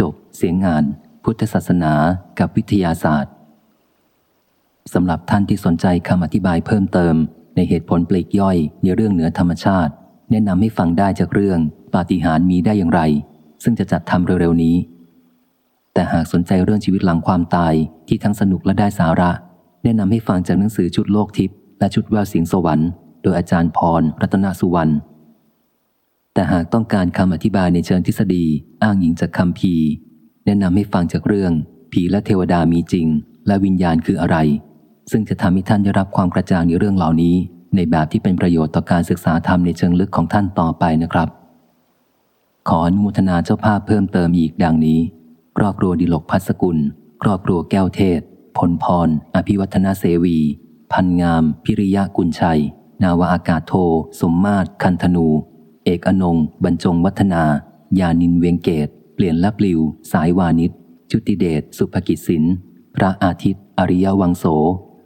จบ เสียงงาน พุทธศาสนากับวิทยาศาสตร์สำหรับท่านที่สนใจคำอธิบายเพิ่มเติม ในเหตุผลปลีกย่อยในเรื่องเหนือธรรมชาติ แนะนำให้ฟังได้จากเรื่อง ปาฏิหาริย์มีได้อย่างไร ซึ่งจะจัดทำเร็วๆนี้ แต่หากสนใจเรื่องชีวิตหลังความตายที่ทั้งสนุกและได้สาระ แนะนำให้ฟังจากหนังสือชุดโลกทิพย์และชุดแววเสียงสวรรค์ โดยอาจารย์พร รัตนสุวรรณ แต่หากต้องการคำอธิบายในเชิงทฤษฎี อ้างอิงจากคำพีแนะนำให้ฟังจากเรื่อง ผีและเทวดามีจริง และวิญญาณคืออะไร ซึ่งจะทำให้ท่านได้รับความกระจ่างในเรื่องเหล่านี้ ในแบบที่เป็นประโยชน์ต่อการศึกษาธรรมในเชิงลึกของท่านต่อไปนะครับ ขออนุโมทนาเจ้าภาพเพิ่มเติมอีกดังนี้ ครอบครัวดิลกพัสกุล ครอบครัวแก้วเทศพลพร อภิวัฒนาเสวี พันงาม พิริยะกุลชัย นาวาอากาศโท สมมาตรคันธนู เอกอนง บรรจงวัฒนา ยานินเวียงเกต เปลี่ยนลับลิว สายวานิชจุติเดช สุภกิจสิน พระอาทิตย์ อริยวังโส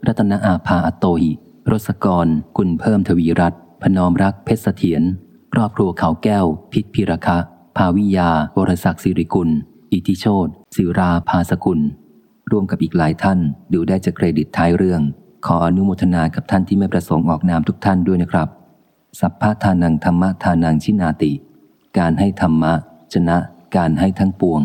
รัตนอาภาอโตหิ รสกร กุลเพิ่มทวีรัตพนอมรักเพชรเสถียรครอบครัวเขาแก้ว พิษพิรคะ ภาวิยา วรศักดิ์สิริกุล อิทิโชตศิราภาสกุล ร่วมกับอีกหลายท่านดูได้จากเครดิตท้ายเรื่อง ขออนุโมทนากับท่านที่ไม่ประสงค์ออกนามทุกท่านด้วยนะครับ สัพพะทานังธรรมะทานังชินาติ การให้ธรรมะ ชนะ การให้ทั้งปวง